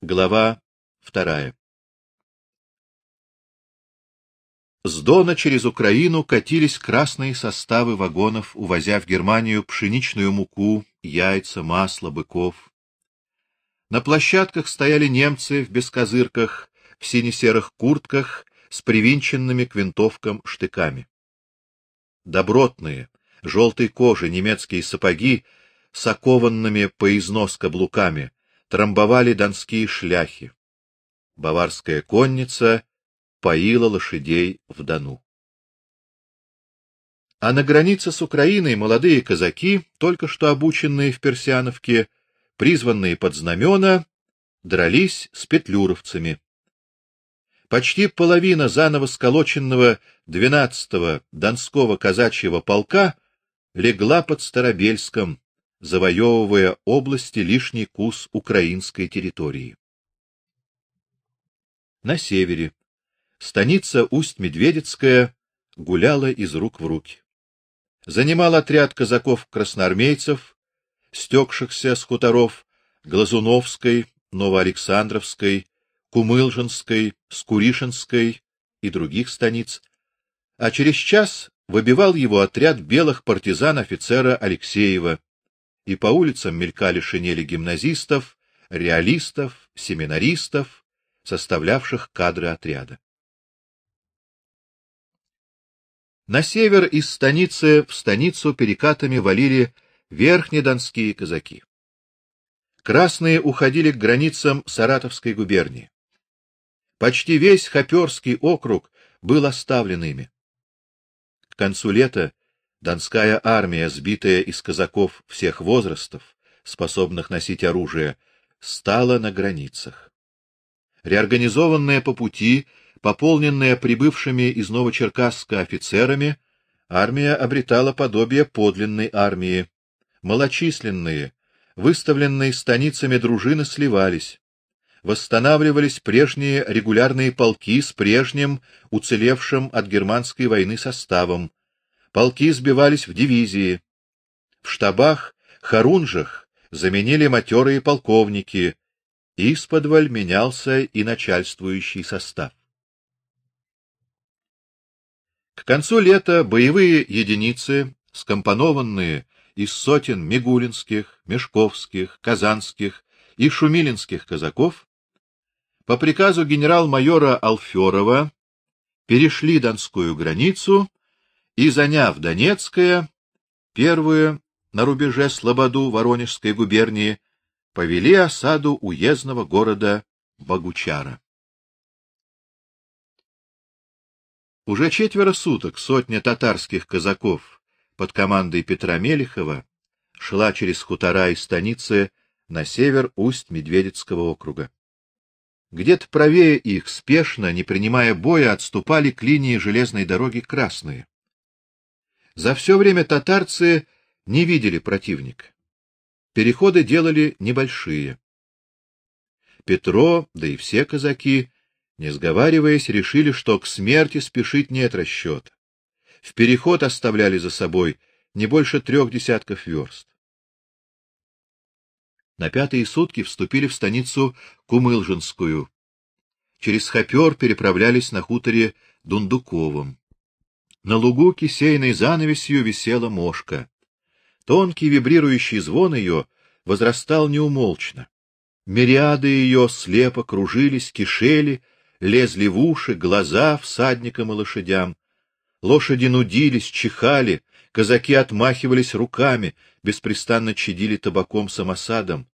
Глава вторая. С Дона через Украину катились красные составы вагонов, увозя в Германию пшеничную муку, яйца, масло, быков. На площадках стояли немцы в бескозырках, в сине-серых куртках с привинченными к винтовкам штыками. Добротные, желтой кожи немецкие сапоги с окованными по износ каблуками трамбовали донские шляхи. Баварская конница поила лошадей в Дону. А на границе с Украиной молодые казаки, только что обученные в Персяновке, призванные под знамена, дрались с петлюровцами. Почти половина заново сколоченного 12-го Донского казачьего полка легла под Старобельском, завоевывая области лишний кус украинской территории. На севере станица Усть-Медведецкая гуляла из рук в руки. Занимал отряд казаков-красноармейцев, стекшихся с хуторов Глазуновской, Новоалександровской, Кумылжинской, Скуришинской и других станиц, а через час выбивал его отряд белых партизан офицера Алексеева, и по улицам мелькали шинели гимназистов, реалистов, семинаристов, составлявших кадры отряда. На север из станицы в станицу перекатами валили верхнедонские казаки. Красные уходили к границам Саратовской губернии. Почти весь Хоперский округ был оставлен ими. К концу лета Донская армия, сбитая из казаков всех возрастов, способных носить оружие, стала на границах. Реорганизованная по пути, пополненная прибывшими из Новочеркасска офицерами, армия обретала подобие подлинной армии. Малочисленные, выставленные станицами дружины сливались. Восстанавливались прежние регулярные полки с прежним уцелевшим от германской войны составом, полки сбивались в дивизии. В штабах, хорунжах заменили матерые полковники, исподволь менялся и начальствующий состав. К концу лета боевые единицы, скомпонованные из сотен мигулинских, мешковских, казанских и шумилинских казаков, по приказу генерал-майора Алферова перешли Донскую границу и, заняв Донецкое, первую на рубеже Слободу Воронежской губернии, повели осаду уездного города Богучара. Уже четверо суток сотня татарских казаков под командой Петра Мелехова шла через хутора и станицы на север Усть-Медведецкого округа. Где-то правее их, спешно, не принимая боя, отступали к линии железной дороги красные. За все время татарцы не видели противника. Переходы делали небольшие. Петро, да и все казаки, не сговариваясь, решили, что к смерти спешить нет расчета. В переход оставляли за собой не больше трех десятков верст. На пятые сутки вступили в станицу Кумылжинскую. Через Хопер переправлялись на хуторе Дундуковом. На лугу кисейной занавесью висела мошка. Тонкий вибрирующий звон ее возрастал неумолчно. Мириады ее слепо кружились, кишели, лезли в уши, глаза всадникам и лошадям. Лошади нудились, чихали, казаки отмахивались руками, беспрестанно чадили табаком самосадом.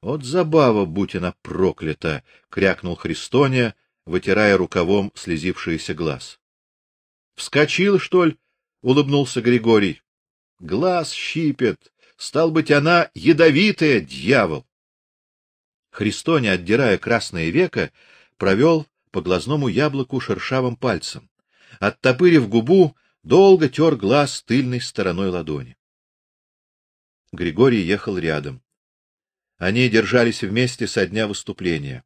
Вот забава, будь она проклята, крякнул Христоня, вытирая рукавом слезившийся глаз. Вскочил, что ли? улыбнулся Григорий. Глаз щипет. Стал быть, она ядовитая, дьявол. Христоня, отдирая красное веко, провел по глазному яблоку шершавым пальцем. Оттопырив губу, долго тер глаз тыльной стороной ладони. Григорий ехал рядом. Они держались вместе со дня выступления.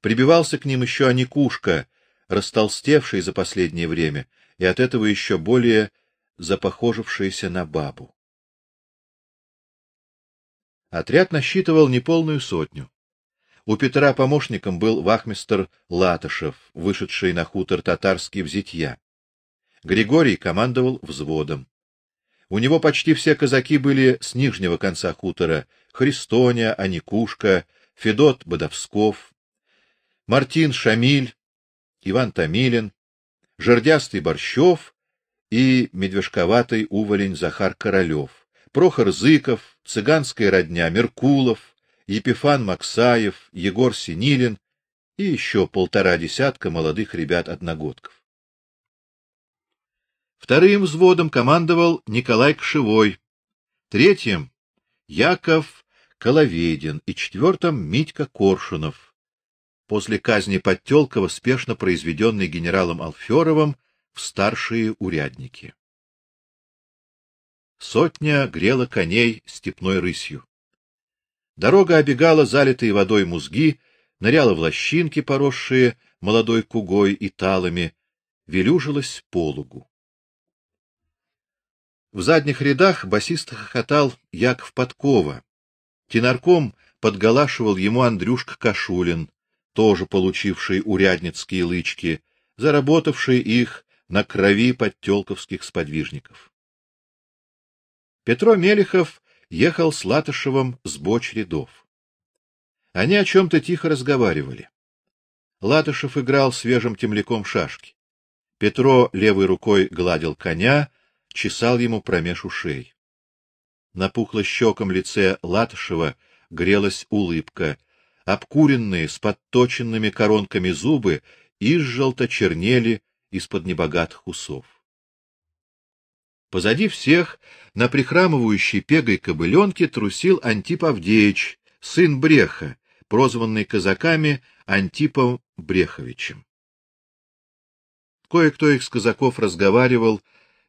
Прибивался к ним еще Аникушка, растолстевший за последнее время и от этого еще более запохожившийся на бабу. Отряд насчитывал неполную сотню. У Петра помощником был вахмистр Латышев, вышедший на хутор татарский в Зитья. Григорий командовал взводом. У него почти все казаки были с нижнего конца хутора: Христоня, Аникушка, Федот Бодовсков, Мартин Шамиль, Иван Томилин, Жердястый Борщев и медвежковатый уволень Захар Королев, Прохор Зыков, цыганская родня Меркулов, Епифан Максаев, Егор Синилин и еще полтора десятка молодых ребят-одногодков. Вторым взводом командовал Николай Кшевой, третьим Яков Коловедин и четвертым Митька Коршунов. После казни Подтёлкова спешно произведенный генералом Алферовым в старшие урядники. Сотня грела коней степной рысью. Дорога обегала залитые водой музги, ныряла в лощинки, поросшие молодой кугой и талами, велюжилась по лугу. В задних рядах басист хохотал Яков Подкова. Тенарком подголашивал ему Андрюшка Кашулин, тоже получивший урядницкие лычки, заработавший их на крови подтёлковских сподвижников. Петро Мелехов ехал с Латышевым с боч рядов. Они о чем то тихо разговаривали. Латышев играл свежим темляком шашки. Петро левой рукой гладил коня, чесал ему промеж ушей. На пухло-щеком лице Латышева грелась улыбка, обкуренные с подточенными коронками зубы изжелто чернели из-под небогатых усов. Позади всех на прихрамывающей пегой кобыленке трусил Антип Авдеич, сын Бреха, прозванный казаками Антипом Бреховичем. Кое-кто из казаков разговаривал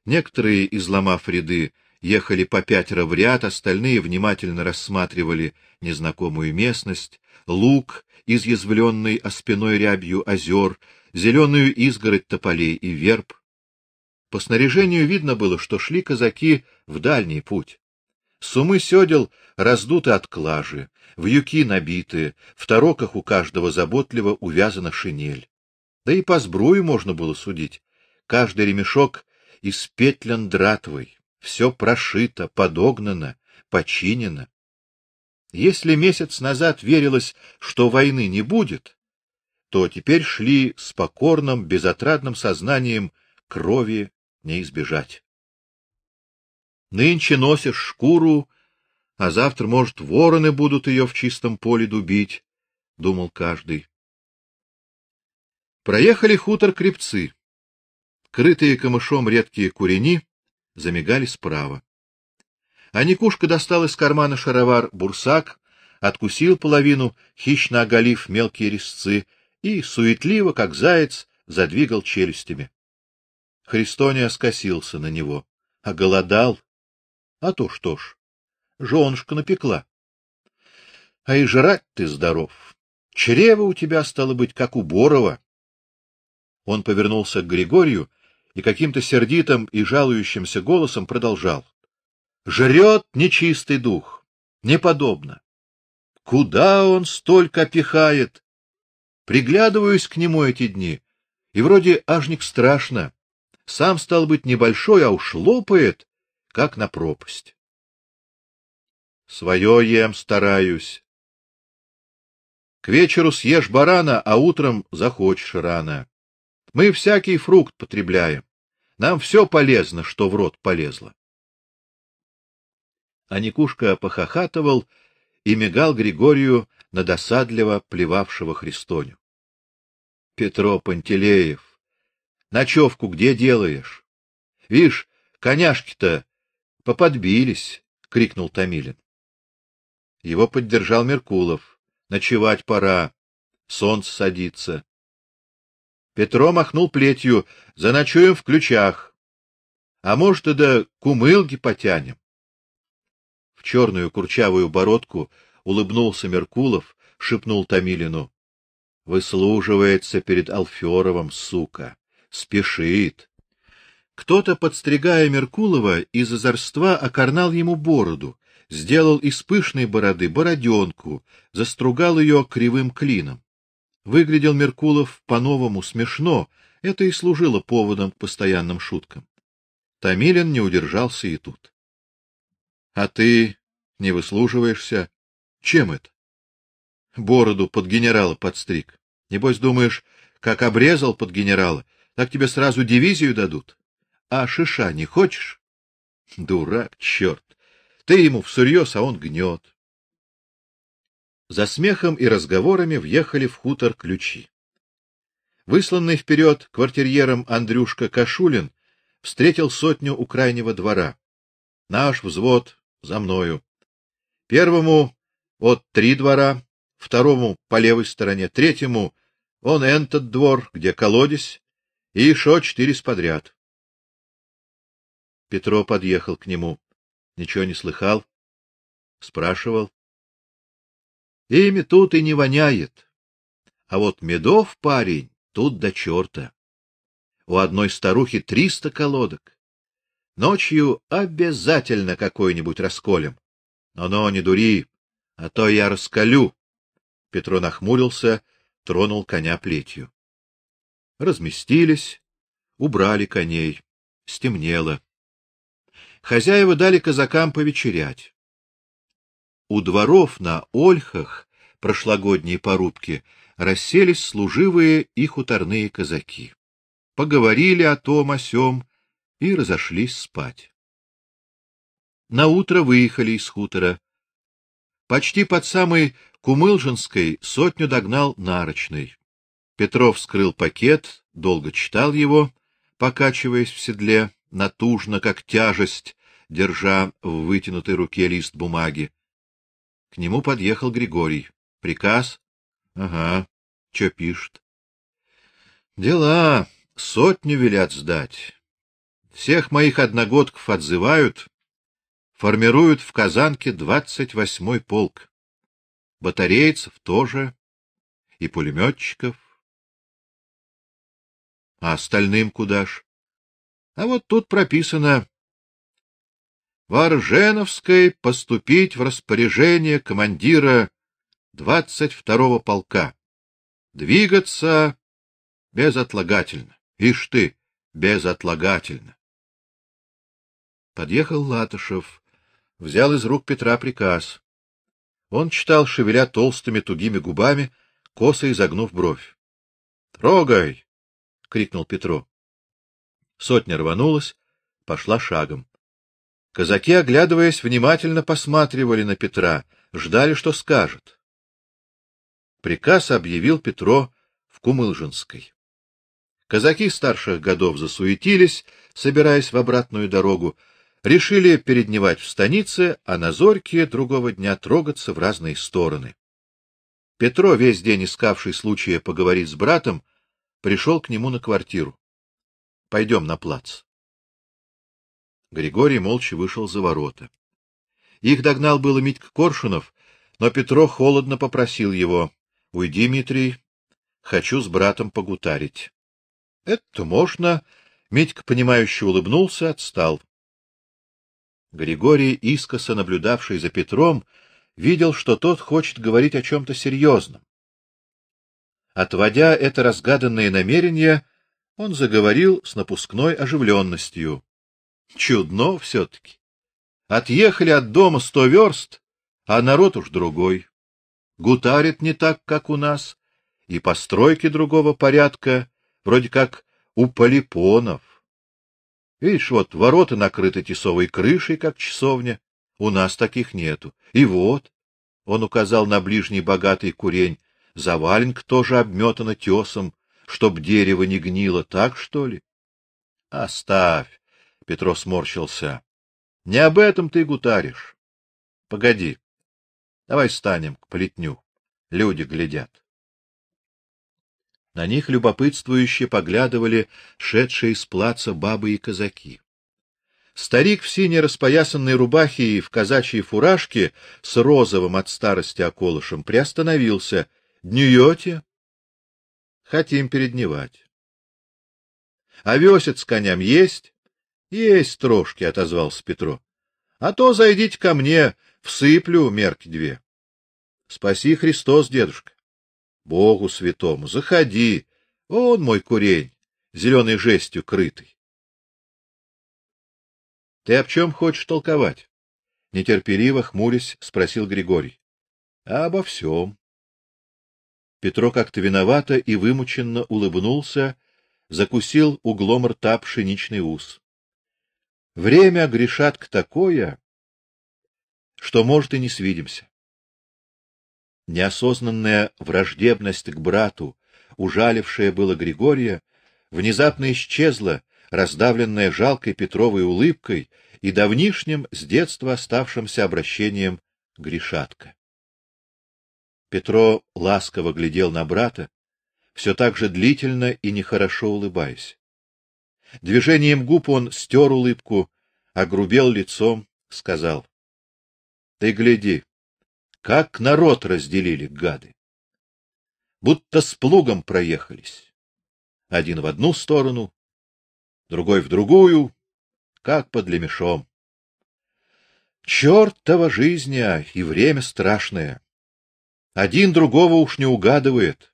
Некоторые, изломав ряды, ехали по пятеро в ряд, остальные внимательно рассматривали незнакомую местность, луг, изъязвленный оспиной рябью озер, зеленую изгородь тополей и верб. По снаряжению видно было, что шли казаки в дальний путь. Сумы сёдел раздуты от клажи, вьюки набиты, в тороках у каждого заботливо увязана шинель. Да и по сбрую можно было судить. Каждый ремешок из петлен дратвой, все прошито, подогнано, починено. Если месяц назад верилось, что войны не будет, то теперь шли с покорным, безотрадным сознанием крови не избежать. Нынче носишь шкуру, а завтра, может, вороны будут ее в чистом поле дубить, думал каждый. Проехали хутор Крепцы. Крытые камышом редкие курени замигали справа. А Никушка достал из кармана шаровар бурсак, откусил половину, хищно оголив мелкие резцы, и суетливо, как заяц, задвигал челюстями. Христоня скосился на него. А голодал? А то что ж, жёнушка напекла. А и жрать ты здоров. Чрево у тебя стало быть как у Борова. Он повернулся к Григорию и каким-то сердитым и жалующимся голосом продолжал: "Жрет нечистый дух, неподобно. Куда он столько пихает? Приглядываюсь к нему эти дни, и вроде ажник страшно. Сам стал быть небольшой, а уж лопает, как на пропасть. Своё ем стараюсь. К вечеру съешь барана, а утром захочешь рано. Мы всякий фрукт потребляем. Нам все полезно, что в рот полезло. А Никушка похохатывал и мигал Григорию на досадливо плевавшего Христоню. Петро Пантелеев, ночевку где делаешь? Вишь, коняшки-то поподбились, крикнул Томилин. Его поддержал Меркулов. Ночевать пора. Солнце садится. Петро махнул плетью: "Заночуем в ключах. А может, и до кумылги потянем". В черную курчавую бородку улыбнулся Меркулов, шепнул Томилину: "Выслуживается перед Алферовым, сука, спешит". Кто-то, подстригая Меркулова, из озорства окорнал ему бороду, сделал из пышной бороды бороденку, застругал ее кривым клином. Выглядел Меркулов по-новому смешно, это и служило поводом к постоянным шуткам. Томилин не удержался и тут. — А ты не выслуживаешься? Чем это? Бороду под генерала подстриг. Небось, думаешь, как обрезал под генерала, так тебе сразу дивизию дадут? А шиша не хочешь? Дурак, черт! Ты ему всерьез, а он гнет. За смехом и разговорами въехали в хутор ключи. Высланный вперед квартирьером Андрюшка Кашулин встретил сотню у крайнего двора. Наш взвод за мною. Первому от три двора, второму по левой стороне, третьему он этот двор, где колодец, и еще четыре подряд. Петро подъехал к нему. Ничего не слыхал? Спрашивал. Ими тут и не воняет. А вот медов парень тут до черта. У одной старухи триста колодок. Ночью обязательно какой-нибудь расколем. Но-но, не дури, а то я раскалю. Петро нахмурился, тронул коня плетью. Разместились, убрали коней. Стемнело. Хозяева дали казакам повечерять. У дворов на ольхах прошлогодней порубки расселись служивые и хуторные казаки. Поговорили о том о сём и разошлись спать. На утро выехали из хутора. Почти под самой Кумылжинской сотню догнал нарочный. Петров вскрыл пакет, долго читал его, покачиваясь в седле, натужно, как тяжесть, держа в вытянутой руке лист бумаги. К нему подъехал Григорий. Приказ Ага. Что пишет? Дела сотню велят сдать. Всех моих одногодков отзывают, формируют в Казанке двадцать восьмой полк. Батарейцев тоже и пулеметчиков. А остальным куда ж? А вот тут прописано в Арженовской поступить в распоряжение командира двадцать второго полка. Двигаться безотлагательно. Ишь ты, безотлагательно. Подъехал Латышев, взял из рук Петра приказ. Он читал, шевеля толстыми тугими губами, косо изогнув бровь. "Трогай!" крикнул Петро. Сотня рванулась, пошла шагом. Казаки, оглядываясь, внимательно посматривали на Петра, ждали, что скажет. Приказ объявил Петро в Кумылжинской. Казаки старших годов засуетились, собираясь в обратную дорогу, решили передневать в станице, а на зорьке другого дня трогаться в разные стороны. Петро, весь день искавший случая поговорить с братом, пришел к нему на квартиру. Пойдем на плац. Григорий молча вышел за ворота. Их догнал было Митька Коршунов, но Петро холодно попросил его: Уйди, Дмитрий, хочу с братом погутарить. Это можно, Митька понимающе улыбнулся, отстал. Григорий, искоса наблюдавший за Петром, видел, что тот хочет говорить о чем то серьезном. Отводя это разгаданное намерение, он заговорил с напускной оживленностью. Чудно все таки Отъехали от дома сто верст, а народ уж другой гутарит не так, как у нас, и постройки другого порядка, вроде как у полипонов. Видишь, вот ворота накрыты тесовой крышей, как часовня, у нас таких нету. И вот, он указал на ближний богатый курень, заваленка тоже обметана тесом, чтоб дерево не гнило, так что ли? Оставь, Петро сморщился. Не об этом ты гутаришь. Погоди. Давай станем к плетню. Люди глядят. На них любопытствующе поглядывали шедшие с плаца бабы и казаки. Старик в синей распоясанной рубахе и в казачьей фуражке с розовым от старости околышем приостановился. Днюете? Хотим передневать. Овесец с коням есть? Есть трошки, отозвался Петро. А то зайдите ко мне, Всыплю мерки две. Спаси Христос, дедушка. Богу святому, заходи. Он мой курень, зеленой жестью крытый. Ты об чем хочешь толковать? нетерпеливо хмурясь спросил Григорий. А обо всем. Петро как-то виновато и вымученно улыбнулся, закусил углом рта пшеничный ус. Время грешат к такое, что может и не свидимся. Неосознанная враждебность к брату, ужалившая было Григория, внезапно исчезла, раздавленная жалкой Петровой улыбкой и давнишним с детства оставшимся обращением Гришатка. Петро ласково глядел на брата, все так же длительно и нехорошо улыбаясь. Движением губ он стер улыбку, огрубел лицом, сказал: "Ты гляди, как народ разделили гады. Будто с плугом проехались. Один в одну сторону, другой в другую, как под лемешом. Чёртова жизнь, а и время страшное. Один другого уж не угадывает.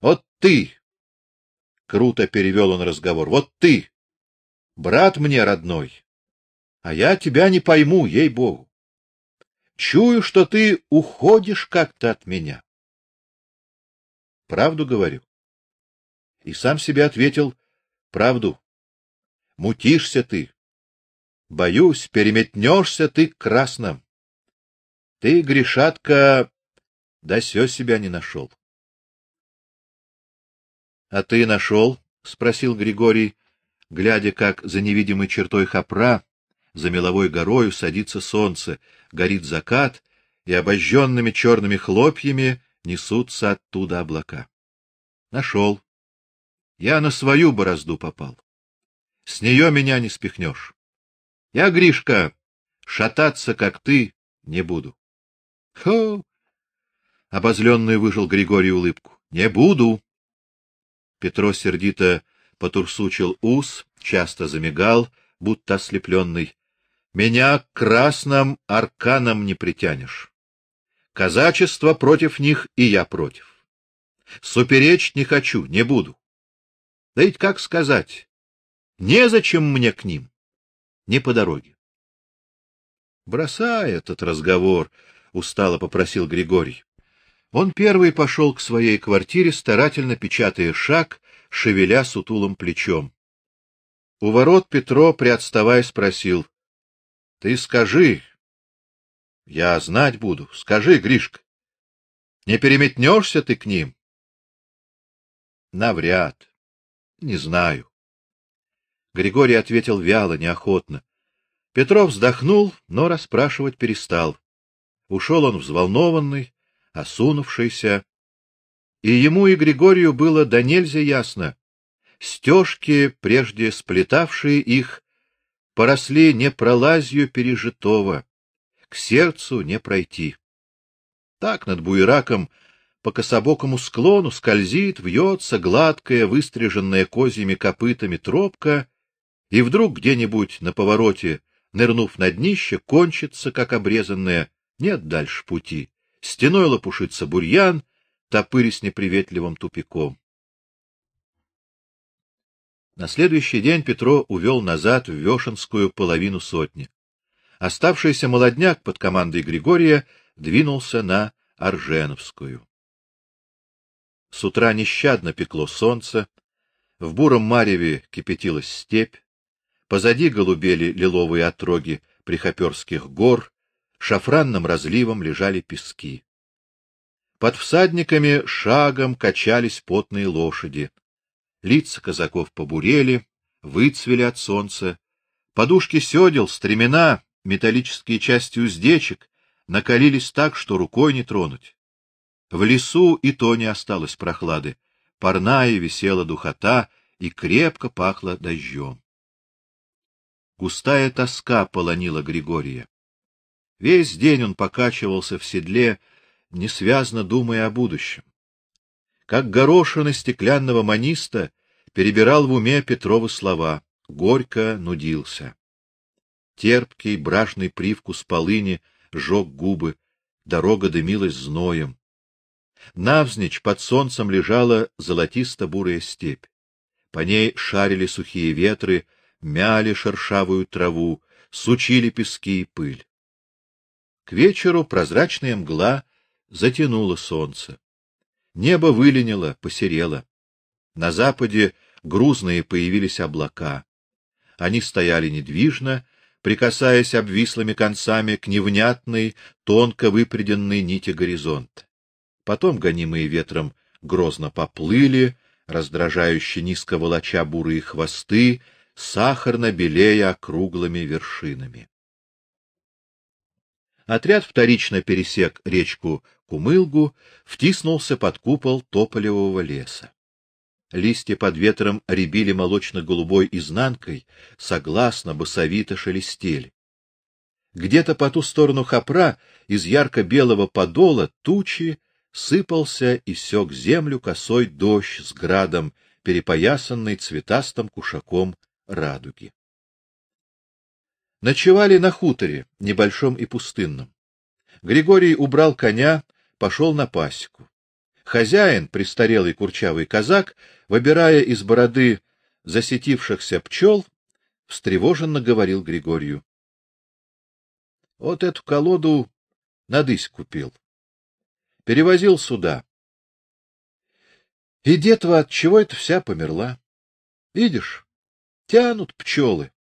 Вот ты, круто перевел он разговор. Вот ты, брат мне родной, а я тебя не пойму, ей-богу. Чую, что ты уходишь как-то от меня. Правду говорю. И сам себе ответил: правду. Мутишься ты. Боюсь, переметнешься ты к красным. Ты, грешатка, да сё себя не нашел. — А ты нашел? — спросил Григорий, глядя, как за невидимой чертой хопра, за меловой горою садится солнце, горит закат, и обожженными черными хлопьями несутся оттуда облака. Нашел. Я на свою борозду попал. С нее меня не спихнешь. Я, Гришка, шататься, как ты, не буду. Хо! Обозленный выжил Григорий улыбку. Не буду. Петро сердито потурсучил ус, часто замигал, будто ослепленный. Меня к красным арканам не притянешь. Казачество против них, и я против. Суперечь не хочу, не буду. Да ведь как сказать? Незачем мне к ним не по дороге. Бросай этот разговор, устало попросил Григорий. Он первый пошел к своей квартире, старательно печатая шаг, шевеля сутулым плечом. У ворот Петро, приотставая, спросил: "Ты скажи, я знать буду. Скажи, Гришка, не переметнешься ты к ним?" Навряд. Не знаю. Григорий ответил вяло, неохотно. Петров вздохнул, но расспрашивать перестал. Ушел он взволнованный, осунувшийся, и ему и Григорию было до нельзя ясно. Стежки, прежде сплетавшие их, поросли не пролазью пережитого, к сердцу не пройти. Так над буераком по кособокому склону скользит, вьется гладкая, выстриженная козьими копытами тропка, и вдруг где-нибудь на повороте, нырнув на днище, кончится, как обрезанная, нет дальше пути. Стеной лопушится бурьян, топырясь неприветливым тупиком. На следующий день Петро увел назад в Вешенскую половину сотни. Оставшийся молодняк под командой Григория двинулся на Арженовскую. С утра нещадно пекло солнце, в буром мареве кипятилась степь, Позади голубели лиловые отроги прихоперских гор, шафранным разливом лежали пески. Под всадниками шагом качались потные лошади. Лица казаков побурели, выцвели от солнца. Подушки сёдел, стремена, металлические части уздечек накалились так, что рукой не тронуть. В лесу и то не осталось прохлады. Парная висела духота и крепко пахло дождем. Густая тоска полонила Григория. Весь день он покачивался в седле, несвязно думая о будущем. Как горошина стеклянного маниста перебирал в уме Петровы слова, горько нудился. Терпкий бражный привкус полыни жег губы, дорога дымилась зноем. Навзничь под солнцем лежала золотисто-бурая степь. По ней шарили сухие ветры, мяли шершавую траву, сучили пески и пыль. К вечеру прозрачная мгла затянула солнце. Небо выленило, посерело. На западе грузные появились облака. Они стояли недвижно, прикасаясь обвислыми концами к невнятной, тонко выпряденной нити горизонта. Потом, гонимые ветром, грозно поплыли, раздражающе низко волоча бурые хвосты, сахарно белея округлыми вершинами. Отряд вторично пересек речку Кумылгу, втиснулся под купол тополевого леса. Листья под ветром рябили молочно-голубой изнанкой, согласно басовито шелестели. Где-то по ту сторону хопра из ярко-белого подола тучи сыпался и сёк землю косой дождь с градом, перепоясанный цветастым кушаком радуги. Ночевали на хуторе, небольшом и пустынном. Григорий убрал коня, пошел на пасеку. Хозяин, престарелый курчавый казак, выбирая из бороды засетившихся пчел, встревоженно говорил Григорию: Вот эту колоду надысь купил. Перевозил сюда. И детва от чего это вся померла? Видишь, тянут пчелы.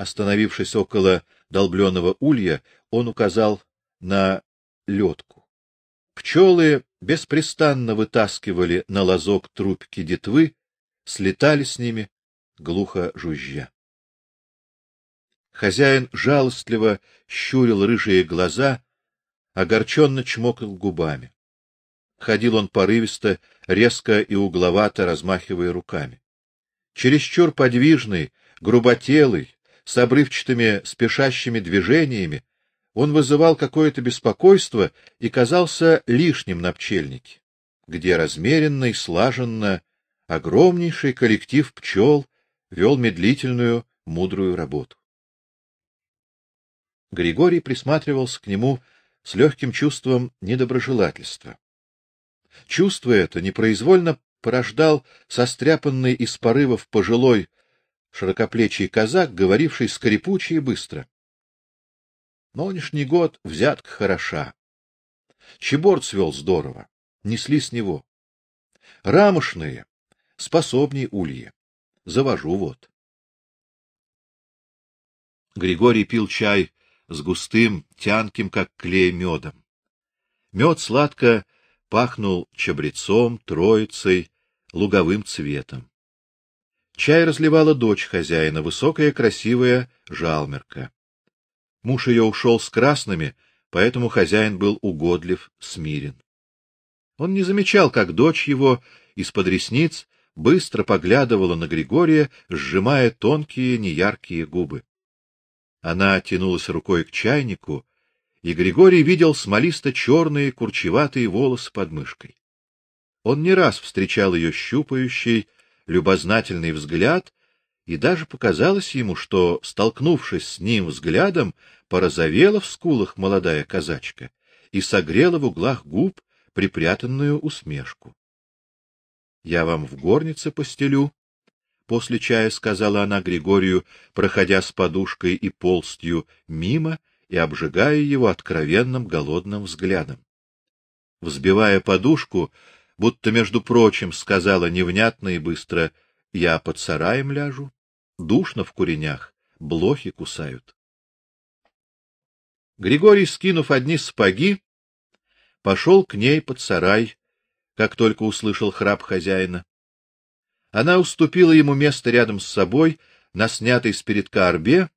Остановившись около долбленного улья, он указал на лёдку. Пчелы беспрестанно вытаскивали на лозок трубки детвы, слетали с ними, глухо жужжа. Хозяин жалостливо щурил рыжие глаза, огорченно чмокал губами. Ходил он порывисто, резко и угловато размахивая руками. Чересчур подвижный, груботелый, с обрывчатыми спешащими движениями, он вызывал какое-то беспокойство и казался лишним на пчельнике, где размеренно и слаженно огромнейший коллектив пчел вел медлительную, мудрую работу. Григорий присматривался к нему с легким чувством недоброжелательства. Чувство это непроизвольно порождал состряпанный из порывов пожилой широкоплечий казак, говоривший скрипуче и быстро. Нынешний год взятка хороша. Чебор цвел здорово, несли с него. Рамошные, способней ульи. Завожу вот. Григорий пил чай с густым, тянким, как клей, медом. Мед сладко пахнул чабрецом, троицей, луговым цветом. Чай разливала дочь хозяина, высокая, красивая жалмерка. Муж ее ушел с красными, поэтому хозяин был угодлив, смирен. Он не замечал, как дочь его из-под ресниц быстро поглядывала на Григория, сжимая тонкие неяркие губы. Она тянулась рукой к чайнику, и Григорий видел смолисто черные курчеватые волосы под мышкой. Он не раз встречал ее щупающий, любознательный взгляд и даже показалось ему, что, столкнувшись с ним взглядом, порозовела в скулах молодая казачка и согрела в углах губ припрятанную усмешку. Я вам в горнице постелю, после чая сказала она Григорию, проходя с подушкой и полстью мимо и обжигая его откровенным голодным взглядом. Взбивая подушку, будто между прочим сказала невнятно и быстро: "Я под сараем ляжу". Душно в куренях, блохи кусают. Григорий, скинув одни сапоги, пошел к ней под сарай, как только услышал храп хозяина. Она уступила ему место рядом с собой на снятой с передка арбе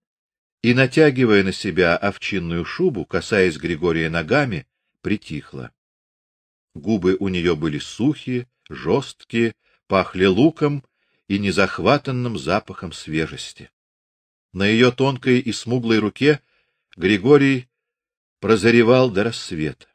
и, натягивая на себя овчинную шубу, касаясь Григория ногами, притихла. Губы у нее были сухие, жесткие, пахли луком и незахватанным запахом свежести. На ее тонкой и смуглой руке Григорий прозревал до рассвета.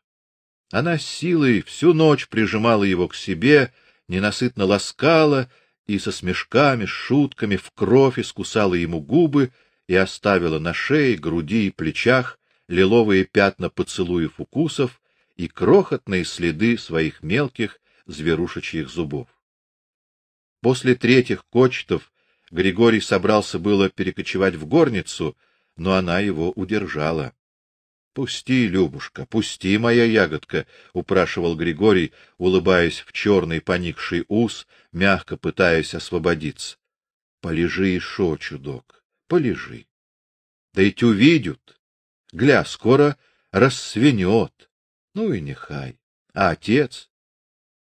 Она силой всю ночь прижимала его к себе, ненасытно ласкала и со смешками, шутками в кровь искусала ему губы и оставила на шее, груди и плечах лиловые пятна поцелуев укусов и крохотные следы своих мелких зверушечьих зубов. После третьих кочетов Григорий собрался было перекочевать в горницу, но она его удержала. Пусти, Любушка, пусти, моя ягодка, упрашивал Григорий, улыбаясь в черный поникший ус, мягко пытаясь освободиться. Полежи еще, чудок, полежи. Да ведь увидят. Гля, скоро рассвенет. Ну и нехай. А отец?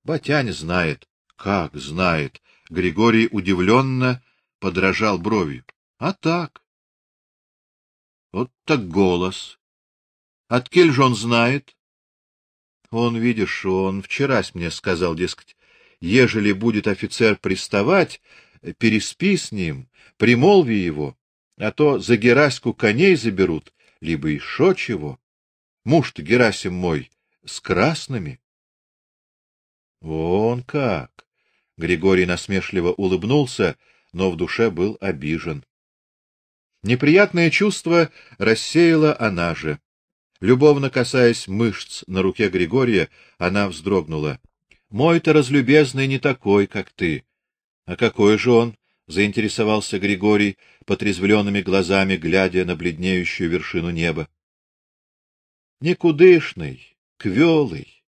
Батянь знает. Как знает? Григорий удивленно подражал бровью. А так. Вот так голос. Откель же он знает? Он, видишь, он вчерась мне сказал, дескать, ежели будет офицер приставать, переспи с ним, примолви его, а то за Гераську коней заберут, либо еще чего. Муж-то Герасим мой с красными. Вон как. Григорий насмешливо улыбнулся, но в душе был обижен. Неприятное чувство рассеяла она же. Любовно касаясь мышц на руке Григория, она вздрогнула. Мой-то разлюбезный не такой, как ты. А какой же он? заинтересовался Григорий, потрезвленными глазами глядя на бледнеющую вершину неба. Никудышный, квелый.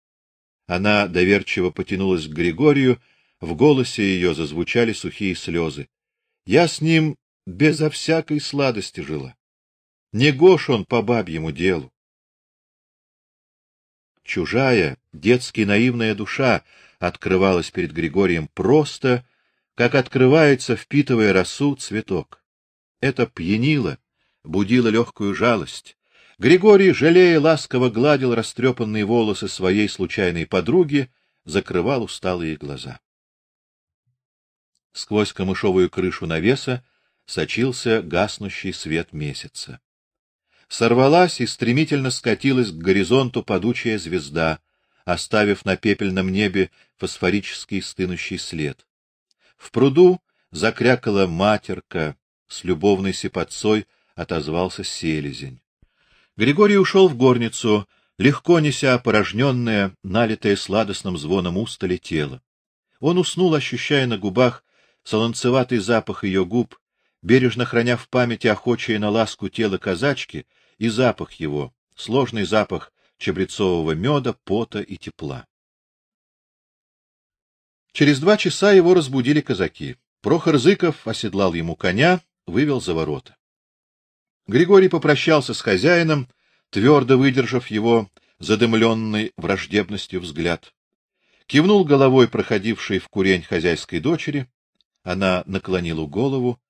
Она доверчиво потянулась к Григорию, в голосе ее зазвучали сухие слезы. Я с ним безо всякой сладости жила. Не гош он по бабьему делу чужая, детски наивная душа открывалась перед Григорием просто, как открывается, впитывая росу, цветок. Это пьянило, будило легкую жалость. Григорий, жалея, ласково гладил растрепанные волосы своей случайной подруги, закрывал усталые глаза. Сквозь камышовую крышу навеса сочился гаснущий свет месяца сорвалась и стремительно скатилась к горизонту падучая звезда, оставив на пепельном небе фосфорический стынущий след. В пруду закрякала матерка, с любовной сипотцой отозвался селезень. Григорий ушел в горницу, легко неся опорожненное, налитое сладостным звоном устали тело. Он уснул, ощущая на губах солонцеватый запах ее губ, бережно храня в памяти охочее на ласку тело казачки и запах его, сложный запах чабрецового меда, пота и тепла. Через два часа его разбудили казаки. Прохор Зыков оседлал ему коня, вывел за ворота. Григорий попрощался с хозяином, твердо выдержав его задымленный враждебностью взгляд. Кивнул головой проходившей в курень хозяйской дочери, она наклонила голову,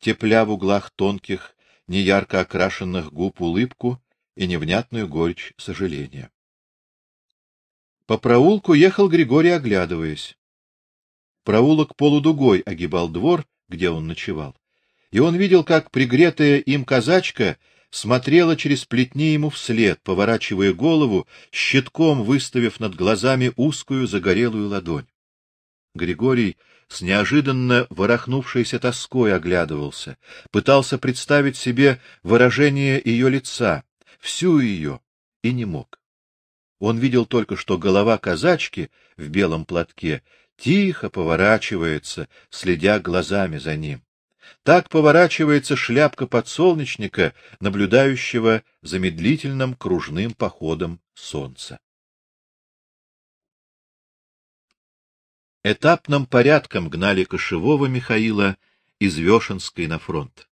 тепля в углах тонких, неярко окрашенных губ улыбку и невнятную горечь сожаления. По проулку ехал Григорий, оглядываясь. Проулок полудугой огибал двор, где он ночевал, и он видел, как пригретая им казачка смотрела через плетни ему вслед, поворачивая голову, щитком выставив над глазами узкую загорелую ладонь. Григорий с неожиданно ворохнувшейся тоской оглядывался, пытался представить себе выражение ее лица, всю ее, и не мог. Он видел только, что голова казачки в белом платке тихо поворачивается, следя глазами за ним. Так поворачивается шляпка подсолнечника, наблюдающего за медлительным кружным походом солнца. этапным порядком гнали кошевого Михаила из Вешенской на фронт.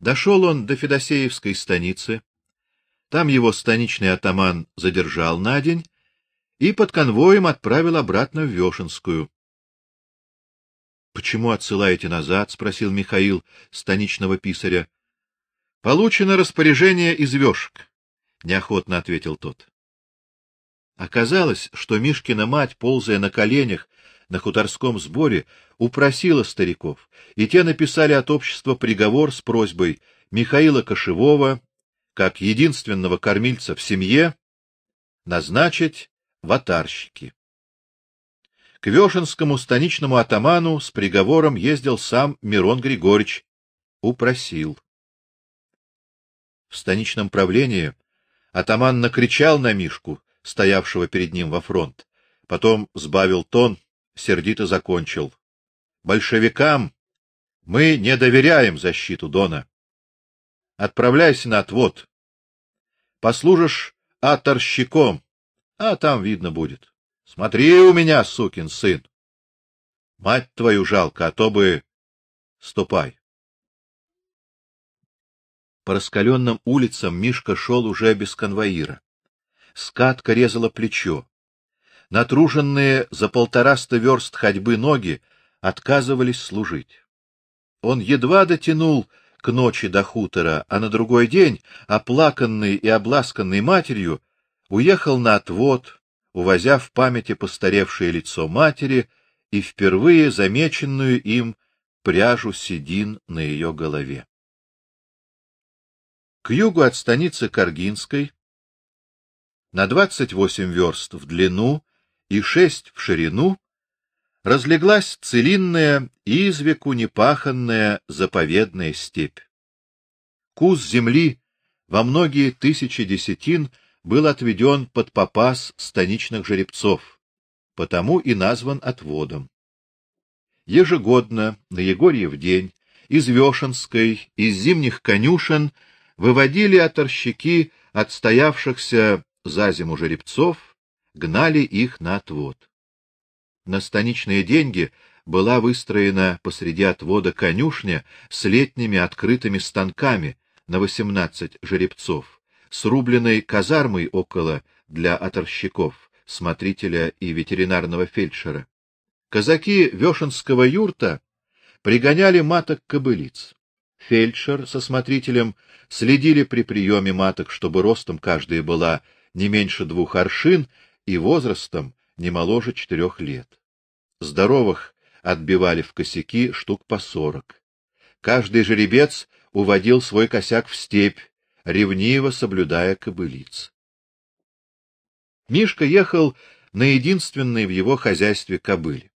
Дошел он до Федосеевской станицы. Там его станичный атаман задержал на день и под конвоем отправил обратно в Вешенскую. Почему отсылаете назад, спросил Михаил станичного писаря. Получено распоряжение из Вешек, неохотно ответил тот. Оказалось, что Мишкина мать, ползая на коленях на хуторском сборе, упросила стариков, и те написали от общества приговор с просьбой Михаила Кошевого, как единственного кормильца в семье, назначить ватарщики. К Вешенскому станичному атаману с приговором ездил сам Мирон Григорьевич, упросил. В станичном правлении атаман накричал на Мишку, стоявшего перед ним во фронт, потом сбавил тон, сердито закончил: "Большевикам мы не доверяем защиту Дона. Отправляйся на отвод. Послужишь аторщиком, а там видно будет. Смотри у меня, сукин сын. Мать твою жалко, а то бы ступай. По раскаленным улицам Мишка шел уже без конвоира. Скатка резала плечо. Натруженные за полтораста верст ходьбы ноги отказывались служить. Он едва дотянул к ночи до хутора, а на другой день, оплаканный и обласканный матерью, уехал на отвод, увозя в памяти постаревшее лицо матери и впервые замеченную им пряжу седин на ее голове. К югу от станицы Каргинской, на двадцать восемь верст в длину и шесть в ширину, разлеглась целинная, извеку непаханная заповедная степь. Кус земли во многие тысячи десятин был отведен под попас станичных жеребцов, потому и назван отводом. Ежегодно на Егорьев день из Вешенской, из зимних конюшен выводили оторщики отстоявшихся за зиму жеребцов, гнали их на отвод. На станичные деньги была выстроена посреди отвода конюшня с летними открытыми станками на восемнадцать жеребцов, с рубленной казармой около для оторщиков, смотрителя и ветеринарного фельдшера. Казаки Вешенского юрта пригоняли маток кобылиц. Фельдшер со смотрителем следили при приеме маток, чтобы ростом каждая была не меньше двух аршин и возрастом не моложе четырех лет. Здоровых отбивали в косяки штук по сорок. Каждый жеребец уводил свой косяк в степь, ревниво соблюдая кобылиц. Мишка ехал на единственной в его хозяйстве кобыле.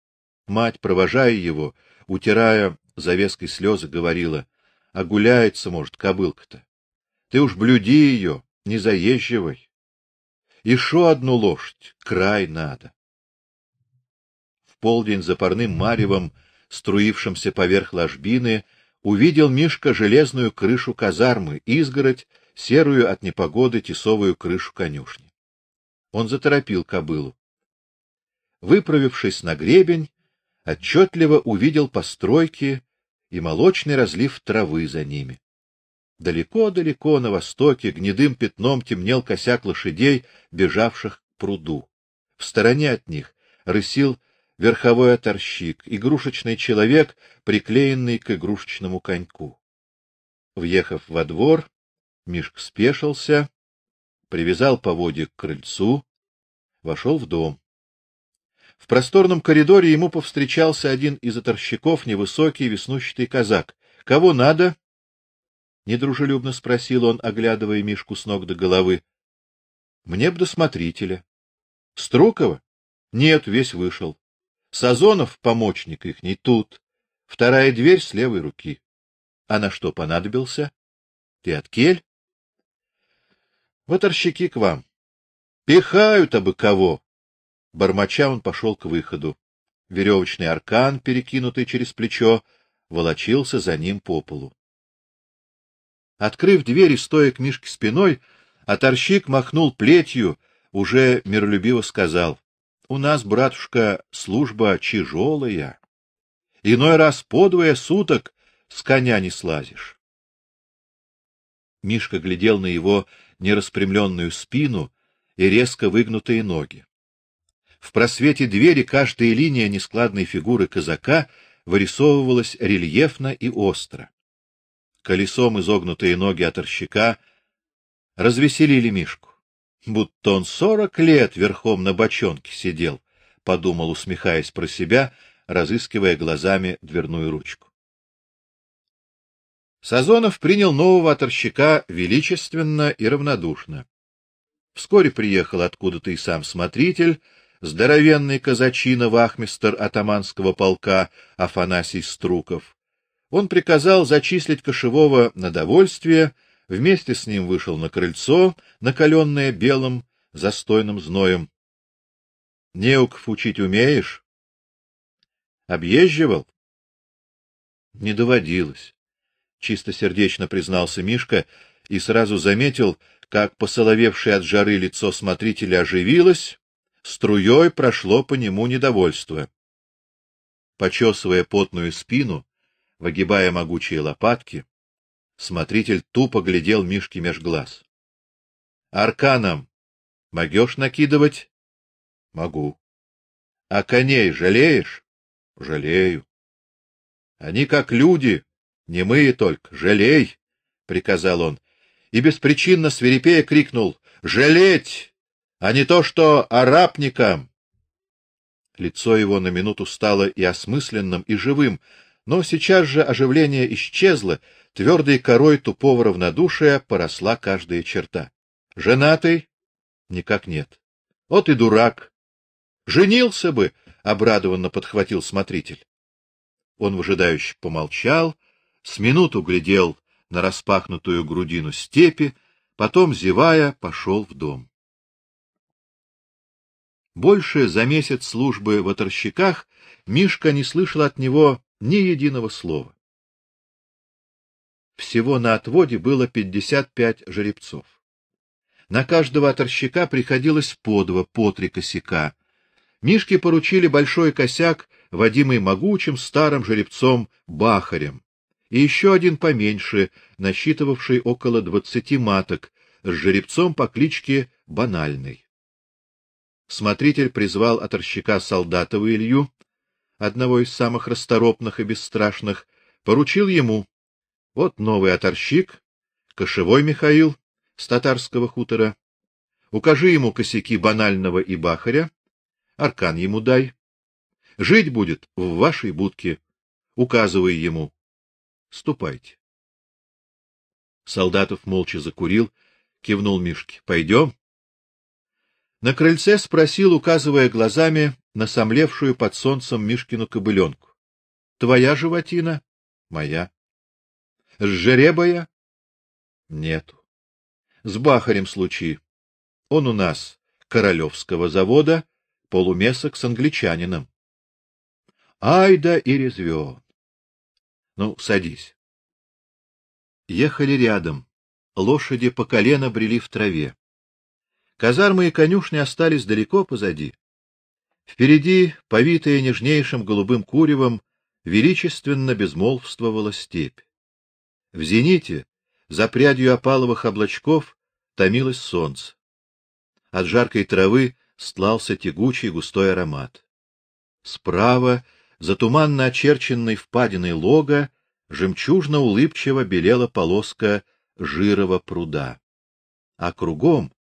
Мать, провожая его, утирая завеской слезы, говорила: "А гуляется, может, кобылка-то. Ты уж блюди ее, не заезживай. Еще одну лошадь, край надо" полдень за парным маревом, струившимся поверх ложбины, увидел Мишка железную крышу казармы, изгородь, серую от непогоды тесовую крышу конюшни. Он заторопил кобылу. Выправившись на гребень, отчетливо увидел постройки и молочный разлив травы за ними. Далеко-далеко на востоке гнедым пятном темнел косяк лошадей, бежавших к пруду. В стороне от них рысил верховой оторщик, игрушечный человек, приклеенный к игрушечному коньку. Въехав во двор, Мишка спешился, привязал поводья к крыльцу, вошел в дом. В просторном коридоре ему повстречался один из оторщиков, невысокий, веснущатый казак. Кого надо? недружелюбно спросил он, оглядывая Мишку с ног до головы. Мне б до смотрителя. Струкова? Нет, весь вышел. Сазонов, помощник их, не тут. Вторая дверь с левой руки. А на что понадобился? Ты от кель? Ваторщики к вам. Пихают абы кого. Бормоча он пошел к выходу. Веревочный аркан, перекинутый через плечо, волочился за ним по полу. Открыв дверь и стоя к Мишке спиной, оторщик махнул плетью, уже миролюбиво сказал: у нас, братушка, служба тяжелая. Иной раз по двое суток с коня не слазишь. Мишка глядел на его нераспрямленную спину и резко выгнутые ноги. В просвете двери каждая линия нескладной фигуры казака вырисовывалась рельефно и остро. Колесом изогнутые ноги оторщика развеселили Мишку будто он сорок лет верхом на бочонке сидел, подумал, усмехаясь про себя, разыскивая глазами дверную ручку. Сазонов принял нового оторщика величественно и равнодушно. Вскоре приехал откуда-то и сам смотритель, здоровенный казачина вахмистр атаманского полка Афанасий Струков. Он приказал зачислить кошевого на довольствие вместе с ним вышел на крыльцо, накаленное белым застойным зноем. Неуков учить умеешь? Объезживал? Не доводилось. Чистосердечно признался Мишка и сразу заметил, как посоловевшее от жары лицо смотрителя оживилось, струей прошло по нему недовольство. Почесывая потную спину, выгибая могучие лопатки, смотритель тупо глядел Мишке меж глаз. Арканом могёшь накидывать? Могу. А коней жалеешь? Жалею. Они как люди, не мы только, жалей, приказал он, и беспричинно свирепея крикнул: "Жалеть, а не то что арабникам!" Лицо его на минуту стало и осмысленным, и живым, но сейчас же оживление исчезло, твердой корой тупого равнодушия поросла каждая черта. Женатый? Никак нет. Вот и дурак. Женился бы, обрадованно подхватил смотритель. Он выжидающе помолчал, с минуту глядел на распахнутую грудину степи, потом зевая пошел в дом. Больше за месяц службы в оторщиках Мишка не слышал от него ни единого слова. Всего на отводе было пятьдесят пять жеребцов. На каждого оторщика приходилось по два, по три косяка. Мишке поручили большой косяк, водимый могучим старым жеребцом Бахарем, и еще один поменьше, насчитывавший около двадцати маток, с жеребцом по кличке Банальный. Смотритель призвал оторщика Солдатова Илью, одного из самых расторопных и бесстрашных, поручил ему: вот новый оторщик, кошевой Михаил с татарского хутора. Укажи ему косяки банального и бахаря, аркан ему дай. Жить будет в вашей будке. Указывай ему. Ступайте. Солдатов молча закурил, кивнул Мишке. Пойдем. На крыльце спросил, указывая глазами на сомлевшую под солнцем Мишкину кобыленку. Твоя животина? Моя. С жеребая? Нету. С бахарем случай. Он у нас Королевского завода, полумесок с англичанином. Ай да и резвён. Ну, садись. Ехали рядом. Лошади по колено брели в траве. Казармы и конюшни остались далеко позади. Впереди, повитая нежнейшим голубым куревом, величественно безмолвствовала степь. В зените, за прядью опаловых облачков, томилось солнце. От жаркой травы стлался тягучий густой аромат. Справа, за туманно очерченной впадиной лога, жемчужно-улыбчиво белела полоска жирого пруда. А кругом,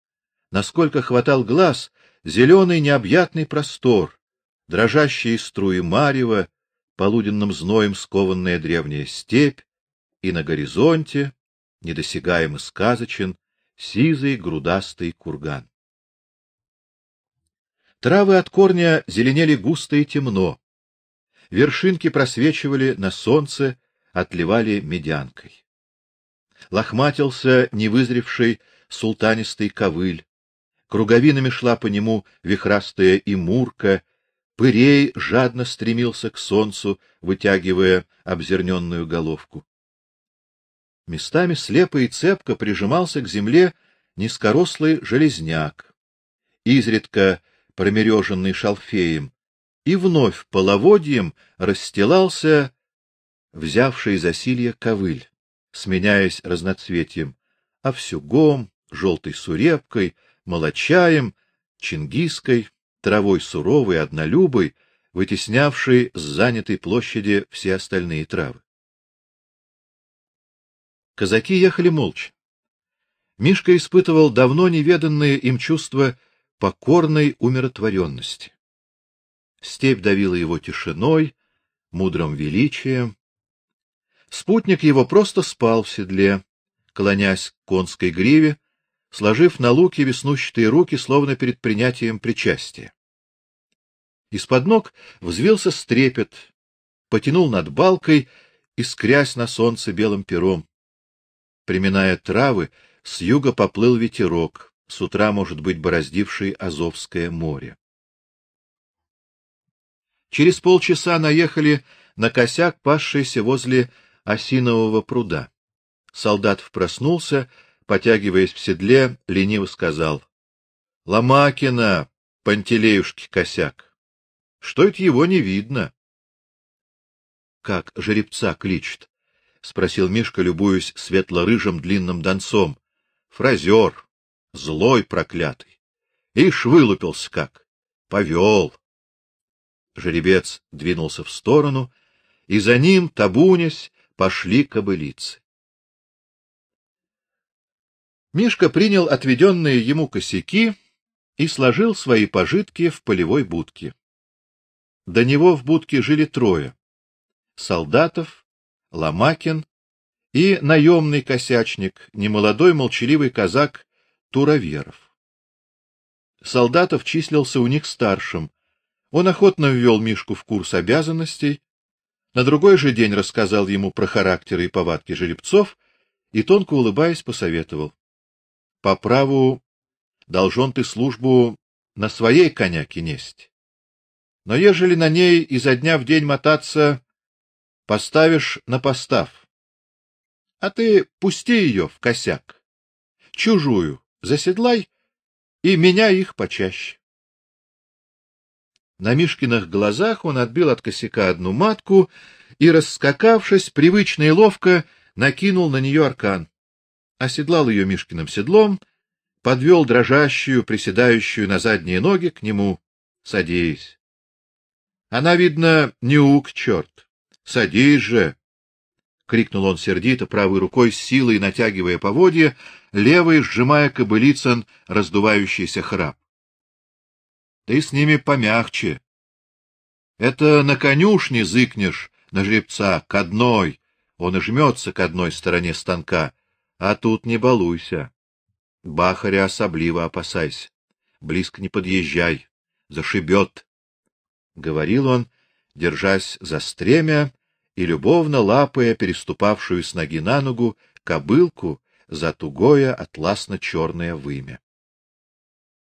насколько хватал глаз, зеленый необъятный простор, дрожащие струи марева, полуденным зноем скованная древняя степь, и на горизонте, недосягаем и сказочен, сизый грудастый курган. Травы от корня зеленели густо и темно. Вершинки просвечивали на солнце, отливали медянкой. Лохматился невызревший султанистый ковыль. Круговинами шла по нему вихрастая и мурка, пырей жадно стремился к солнцу, вытягивая обзерненную головку. Местами слепо и цепко прижимался к земле низкорослый железняк, изредка промереженный шалфеем, и вновь половодьем расстилался взявший засилье ковыль, сменяясь разноцветием, овсюгом, желтой сурепкой, молочаем, чингиской, травой суровой, однолюбой, вытеснявшей с занятой площади все остальные травы. Казаки ехали молча. Мишка испытывал давно неведанное им чувство покорной умиротворенности. Степь давила его тишиной, мудрым величием. Спутник его просто спал в седле, клонясь к конской гриве, сложив на луке веснущатые руки, словно перед принятием причастия. Из-под ног взвился стрепет, потянул над балкой, искрясь на солнце белым пером. приминая травы, с юга поплыл ветерок, с утра, может быть, бороздивший Азовское море. Через полчаса наехали на косяк, пасшийся возле осинового пруда. Солдатов проснулся, потягиваясь в седле, лениво сказал: "Ломакина, Пантелеюшки косяк. Что это его не видно?" Как жеребца кличет? спросил Мишка, любуясь светло-рыжим длинным донцом. Фразер, злой проклятый. Ишь вылупился как. Повел. Жеребец двинулся в сторону, и за ним, табунясь, пошли кобылицы. Мишка принял отведенные ему косяки и сложил свои пожитки в полевой будке. До него в будке жили трое: Солдатов, Ломакин и наемный косячник, немолодой молчаливый казак Туроверов. Солдатов числился у них старшим. Он охотно ввел Мишку в курс обязанностей, на другой же день рассказал ему про характеры и повадки жеребцов и тонко улыбаясь посоветовал: по праву должен ты службу на своей коняке несть. Но ежели на ней изо дня в день мотаться, поставишь на постав. А ты пусти ее в косяк. Чужую заседлай и меня их почаще. На Мишкиных глазах он отбил от косяка одну матку и, раскакавшись, привычно и ловко накинул на нее аркан. Оседлал ее Мишкиным седлом, подвел дрожащую, приседающую на задние ноги к нему. Садись. Она видно не ук, черт. Садись же, крикнул он сердито, правой рукой силой натягивая поводья, левой сжимая кобылицын раздувающийся храп. Ты с ними помягче. Это на конюшне зыкнешь на жеребца к одной, он и жмется к одной стороне станка, а тут не балуйся. Бахаря особливо опасайся. Близко не подъезжай, зашибет. говорил он, держась за стремя и любовно лапая переступавшую с ноги на ногу кобылку за тугое атласно черное вымя.